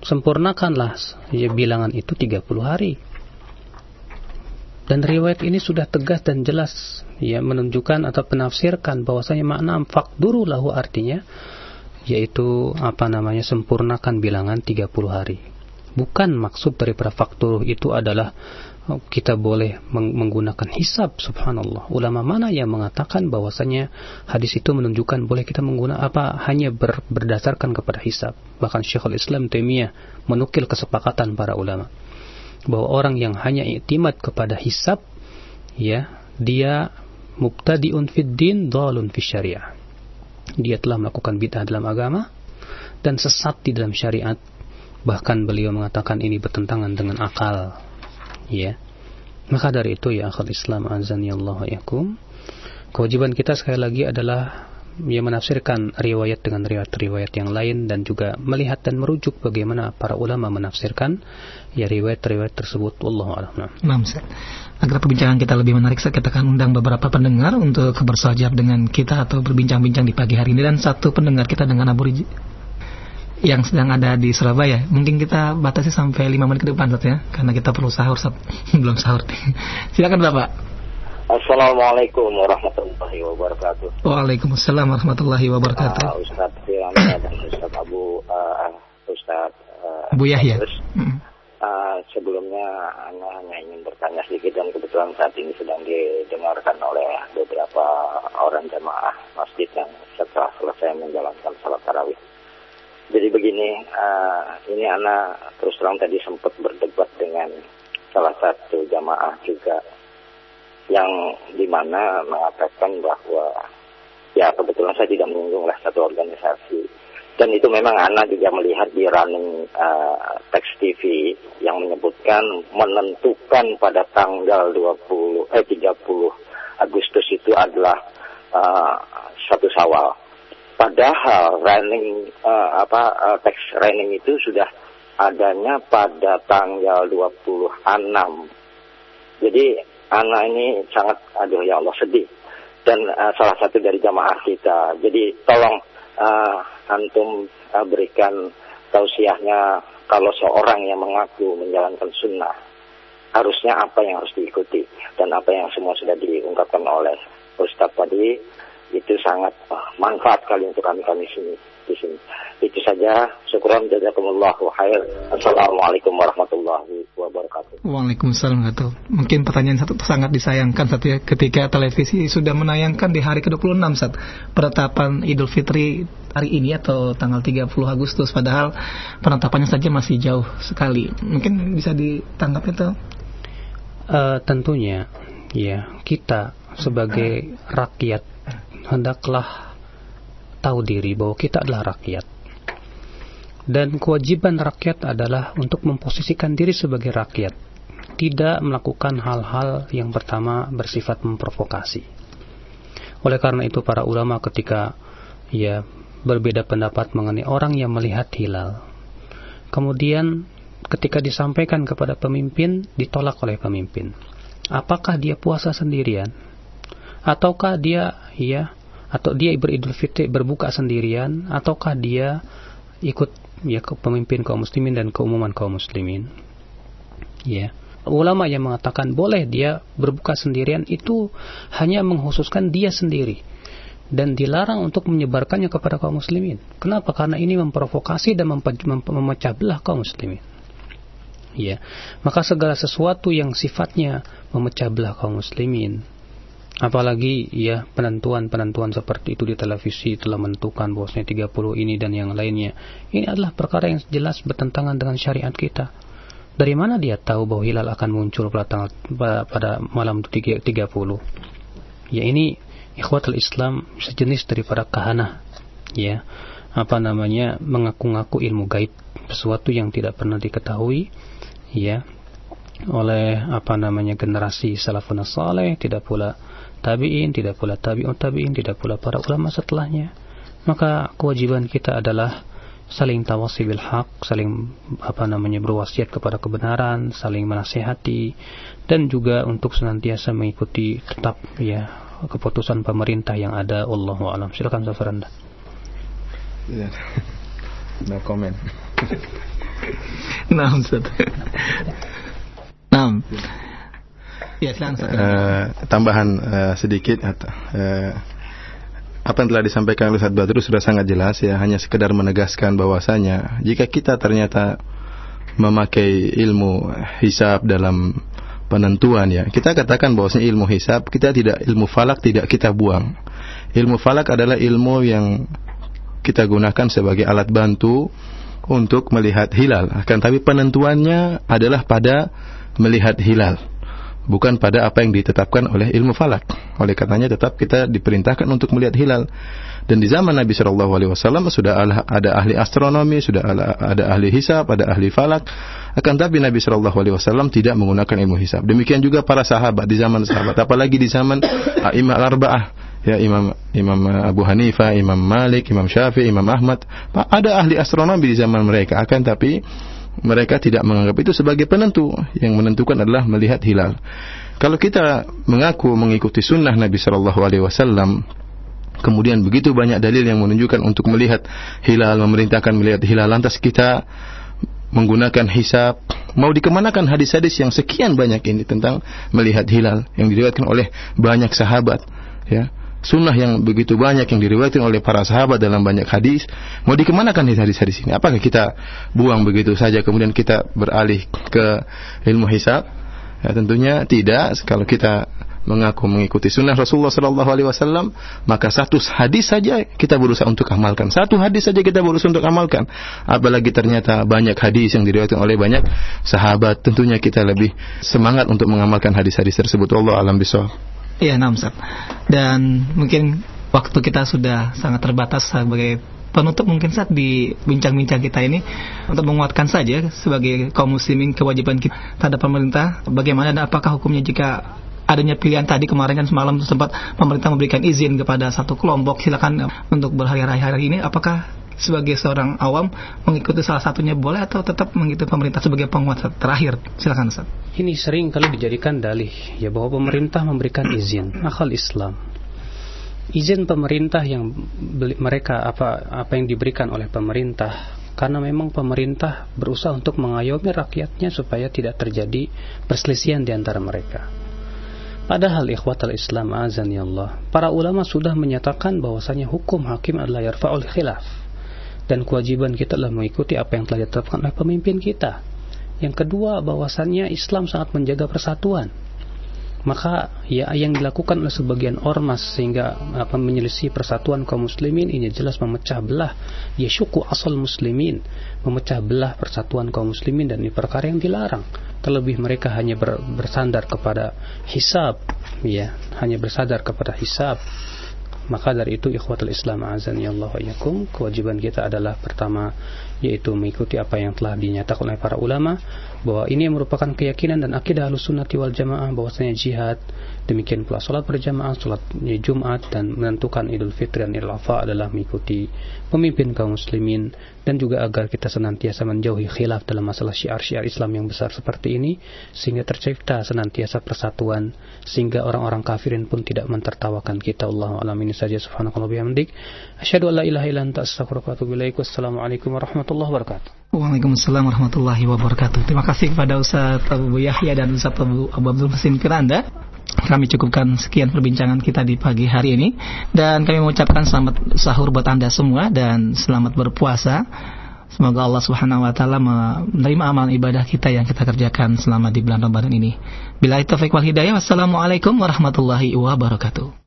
Sempurnakanlah ya bilangan itu 30 hari. Dan riwayat ini sudah tegas dan jelas ya menunjukkan atau penafsirkan bahwasanya makna fakduru lahu artinya yaitu apa namanya sempurnakan bilangan 30 hari. Bukan maksud daripada faktur itu adalah oh, kita boleh menggunakan hisab subhanallah. Ulama mana yang mengatakan bahwasanya hadis itu menunjukkan boleh kita menggunakan apa hanya ber, berdasarkan kepada hisab. Bahkan Syekhul Islam Taimiyah menukil kesepakatan para ulama bahwa orang yang hanya iktimat kepada hisab ya dia mubtadi'un fid din dhalun fi syariah. Dia telah melakukan bid'ah dalam agama dan sesat di dalam syariat. Bahkan beliau mengatakan ini bertentangan dengan akal ya. Maka dari itu ya akhul Islam azani Allah yakum kewajiban kita sekali lagi adalah ia menafsirkan riwayat dengan riwayat-riwayat yang lain dan juga melihat dan merujuk bagaimana para ulama menafsirkan ya riwayat-riwayat tersebut Allah a'lam. Nah, Agar perbincangan kita lebih menarik, saya kita akan undang beberapa pendengar untuk bersajab dengan kita atau berbincang-bincang di pagi hari ini dan satu pendengar kita dengan Abu yang sedang ada di Surabaya. Mungkin kita batasi sampai 5 menit ke depan Sat, ya, karena kita perlu sahur Sat. belum sahur. Silakan Bapak. Assalamualaikum warahmatullahi wabarakatuh. Waalaikumsalam warahmatullahi wabarakatuh. Uh, Ustaz Firanda dan Ustaz Abu uh, Ustaz uh, Abu Yahya. Uh, sebelumnya Anda hanya ingin bertanya sedikit dan kebetulan saat ini sedang didengarkan oleh beberapa orang jemaah masjid yang setelah selesai menjalankan salat tarawih. Jadi begini, uh, ini Anda terus terang tadi sempat berdebat dengan salah satu jamaah juga yang di mana mengatakan bahwa ya kebetulan saya tidak menyinggung lah satu organisasi dan itu memang anak juga melihat di running uh, teks TV yang menyebutkan menentukan pada tanggal 20 eh 30 Agustus itu adalah uh, satu Sawal. Padahal running uh, apa uh, teks running itu sudah adanya pada tanggal 26. Jadi anak ini sangat aduh ya Allah sedih. Dan uh, salah satu dari jamaah kita. Jadi tolong uh, antum uh, berikan tausiahnya kalau seorang yang mengaku menjalankan sunnah. Harusnya apa yang harus diikuti dan apa yang semua sudah diungkapkan oleh Ustadz tadi itu sangat manfaat kali untuk kami kami sini di sini. Itu saja. Syukran jazakumullahu khair. Assalamualaikum warahmatullahi wabarakatuh. Waalaikumsalam warahmatullahi Mungkin pertanyaan satu sangat disayangkan satu ya ketika televisi sudah menayangkan di hari ke-26 saat penetapan Idul Fitri hari ini atau tanggal 30 Agustus padahal penetapannya saja masih jauh sekali. Mungkin bisa ditangkap itu? Uh, tentunya ya kita sebagai rakyat hendaklah tahu diri bahwa kita adalah rakyat. Dan kewajiban rakyat adalah untuk memposisikan diri sebagai rakyat, tidak melakukan hal-hal yang pertama bersifat memprovokasi. Oleh karena itu para ulama ketika ya berbeda pendapat mengenai orang yang melihat hilal. Kemudian ketika disampaikan kepada pemimpin ditolak oleh pemimpin. Apakah dia puasa sendirian ataukah dia ya atau dia beridul fitri berbuka sendirian ataukah dia ikut ya ke pemimpin kaum muslimin dan keumuman kaum muslimin ya ulama yang mengatakan boleh dia berbuka sendirian itu hanya menghususkan dia sendiri dan dilarang untuk menyebarkannya kepada kaum muslimin. Kenapa? Karena ini memprovokasi dan memecah belah kaum muslimin. ya maka segala sesuatu yang sifatnya memecah belah kaum muslimin apalagi ya penentuan-penentuan seperti itu di televisi telah menentukan bahwasanya 30 ini dan yang lainnya. Ini adalah perkara yang jelas bertentangan dengan syariat kita. Dari mana dia tahu bahwa hilal akan muncul pada tanggal pada malam 30 ya ini ikhwatul Islam sejenis daripada kahana ya. Apa namanya? Mengaku-ngaku ilmu gaib sesuatu yang tidak pernah diketahui ya. Oleh apa namanya generasi salafun saleh tidak pula tabi'in tidak pula tabi'un tabi'in tidak pula para ulama setelahnya maka kewajiban kita adalah saling tawasi bil haq saling apa namanya berwasiat kepada kebenaran saling menasihati dan juga untuk senantiasa mengikuti tetap ya keputusan pemerintah yang ada Allahu alam silakan Zafar Anda Ya. No comment. nah, Ustaz. Nah. Ya. Uh, tambahan uh, sedikit uh, apa yang telah disampaikan oleh Ustaz Badru sudah sangat jelas ya, hanya sekedar menegaskan bahwasanya jika kita ternyata memakai ilmu hisab dalam penentuan ya. Kita katakan bahwasanya ilmu hisab kita tidak ilmu falak tidak kita buang. Ilmu falak adalah ilmu yang kita gunakan sebagai alat bantu untuk melihat hilal. Akan tapi penentuannya adalah pada melihat hilal, bukan pada apa yang ditetapkan oleh ilmu falak. Oleh karenanya tetap kita diperintahkan untuk melihat hilal. Dan di zaman Nabi Shallallahu Alaihi Wasallam sudah ada ahli astronomi, sudah ada ahli hisab, ada ahli falak. Akan tapi Nabi Shallallahu Alaihi Wasallam tidak menggunakan ilmu hisab. Demikian juga para sahabat di zaman sahabat, apalagi di zaman Imam Al-Arba'ah ya Imam Imam Abu Hanifah, Imam Malik, Imam Syafi'i, Imam Ahmad, ada ahli astronomi di zaman mereka akan tapi mereka tidak menganggap itu sebagai penentu. Yang menentukan adalah melihat hilal. Kalau kita mengaku mengikuti sunnah Nabi Shallallahu Alaihi Wasallam, kemudian begitu banyak dalil yang menunjukkan untuk melihat hilal, memerintahkan melihat hilal, lantas kita menggunakan hisab, mau dikemanakan hadis-hadis yang sekian banyak ini tentang melihat hilal yang diriwayatkan oleh banyak sahabat, ya sunnah yang begitu banyak yang diriwayatkan oleh para sahabat dalam banyak hadis, mau dikemanakan hadis-hadis ini? Apakah kita buang begitu saja kemudian kita beralih ke ilmu hisab? Ya, tentunya tidak. Kalau kita mengaku mengikuti sunnah Rasulullah Sallallahu Alaihi Wasallam, maka satu hadis saja kita berusaha untuk amalkan. Satu hadis saja kita berusaha untuk amalkan. Apalagi ternyata banyak hadis yang diriwayatkan oleh banyak sahabat, tentunya kita lebih semangat untuk mengamalkan hadis-hadis tersebut. Allah alam bisawab. Iya, nah Ustaz. Dan mungkin waktu kita sudah sangat terbatas sebagai penutup mungkin saat di bincang-bincang kita ini untuk menguatkan saja sebagai kaum muslimin kewajiban kita terhadap pemerintah bagaimana dan apakah hukumnya jika adanya pilihan tadi kemarin kan semalam sempat pemerintah memberikan izin kepada satu kelompok silakan untuk berhari-hari hari ini apakah sebagai seorang awam mengikuti salah satunya boleh atau tetap mengikuti pemerintah sebagai penguat terakhir? Silakan Ustaz. Ini sering kali dijadikan dalih ya bahwa pemerintah memberikan izin. Akal Islam. Izin pemerintah yang mereka apa apa yang diberikan oleh pemerintah. Karena memang pemerintah berusaha untuk mengayomi rakyatnya supaya tidak terjadi perselisihan di antara mereka. Padahal ikhwatal Islam azan ya Allah, para ulama sudah menyatakan bahwasanya hukum hakim adalah yarfa'ul khilaf dan kewajiban kita adalah mengikuti apa yang telah ditetapkan oleh pemimpin kita. Yang kedua, bahwasannya Islam sangat menjaga persatuan. Maka ya yang dilakukan oleh sebagian ormas sehingga apa menyelisih persatuan kaum muslimin ini jelas memecah belah ya syuku asal muslimin, memecah belah persatuan kaum muslimin dan ini perkara yang dilarang. Terlebih mereka hanya ber, bersandar kepada hisab, ya, hanya bersandar kepada hisab maka dari itu ikhwatul Islam azan ya Allah kewajiban kita adalah pertama yaitu mengikuti apa yang telah dinyatakan oleh para ulama bahwa ini merupakan keyakinan dan akidah sunnati wal jamaah bahwasanya jihad demikian pula salat berjamaah salat Jumat dan menentukan Idul Fitri dan Idul Adha adalah mengikuti pemimpin kaum muslimin dan juga agar kita senantiasa menjauhi khilaf dalam masalah syiar-syiar Islam yang besar seperti ini sehingga tercipta senantiasa persatuan sehingga orang-orang kafirin pun tidak mentertawakan kita. Allah alam. Ini saja. Subhanakallah bihamdik. Asyhadu an la ilaha illa anta astaghfiruka wa atubu ilaik wabarakatuh Waalaikumsalam warahmatullahi wabarakatuh Terima kasih kepada Ustaz Abu Yahya dan Ustaz Abu, Abdul Mesin Kiranda kami cukupkan sekian perbincangan kita di pagi hari ini dan kami mengucapkan selamat sahur buat Anda semua dan selamat berpuasa. Semoga Allah Subhanahu wa taala menerima amal ibadah kita yang kita kerjakan selama di bulan Ramadan ini. Bila itu wal hidayah. Wassalamualaikum warahmatullahi wabarakatuh.